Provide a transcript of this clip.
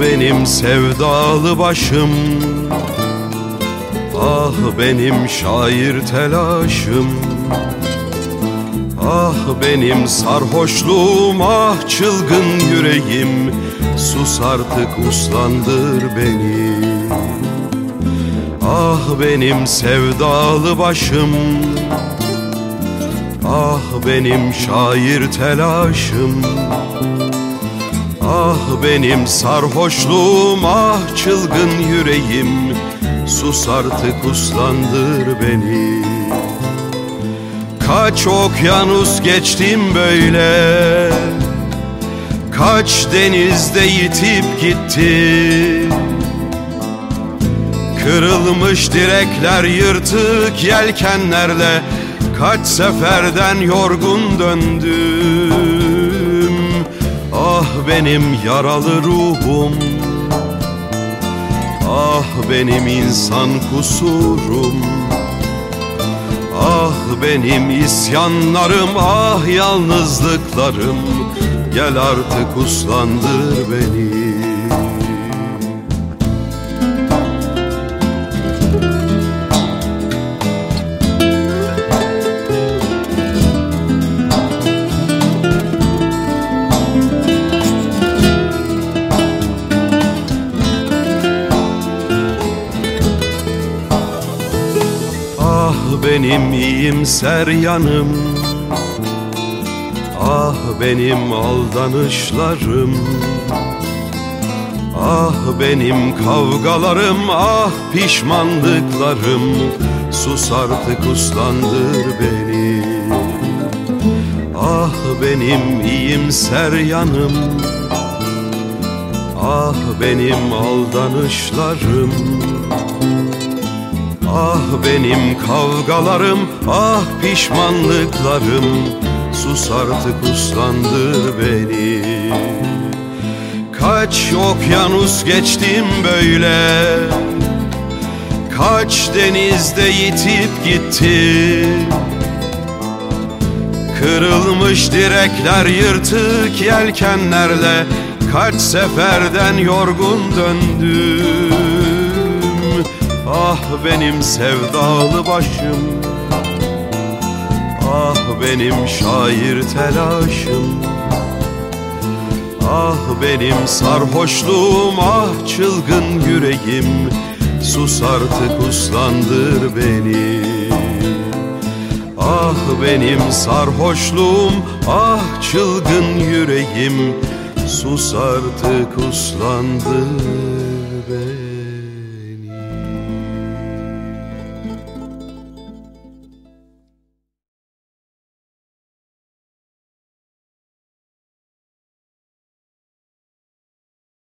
benim sevdalı başım. Ah benim şair telaşım. Ah benim sarhoşluğum ah çılgın yüreğim. Sus artık uslandır beni. Ah benim sevdalı başım. Ah benim şair telaşım Ah benim sarhoşluğum ah çılgın yüreğim. Sus artık uslandır beni. Kaç okyanus geçtim böyle. Kaç denizde yitip gitti Kırılmış direkler yırtık yelkenlerle Kaç seferden yorgun döndüm Ah benim yaralı ruhum Ah benim insan kusurum Ah benim isyanlarım ah yalnızlıklarım. Gel artık uslandır beni benim iyimser yanım Ah benim aldanışlarım. Ah benim kavgalarım ah pişmanlıklarım. Sus artık uslandır beni. Ah benim iyimser yanım Ah benim aldanışlarım Ah benim kavgalarım, ah pişmanlıklarım. Sus artık uslandır beni. Kaç okyanus geçtim böyle. Kaç denizde yitip gitti. Kırılmış direkler yırtık yelkenlerle Kaç seferden yorgun döndüm benim sevdalı başım. Ah benim şair telaşım. Ah benim sarhoşluğum ah çılgın yüreğim. Sus artık uslandır beni. Ah benim sarhoşluğum ah çılgın yüreğim. Sus artık uslandır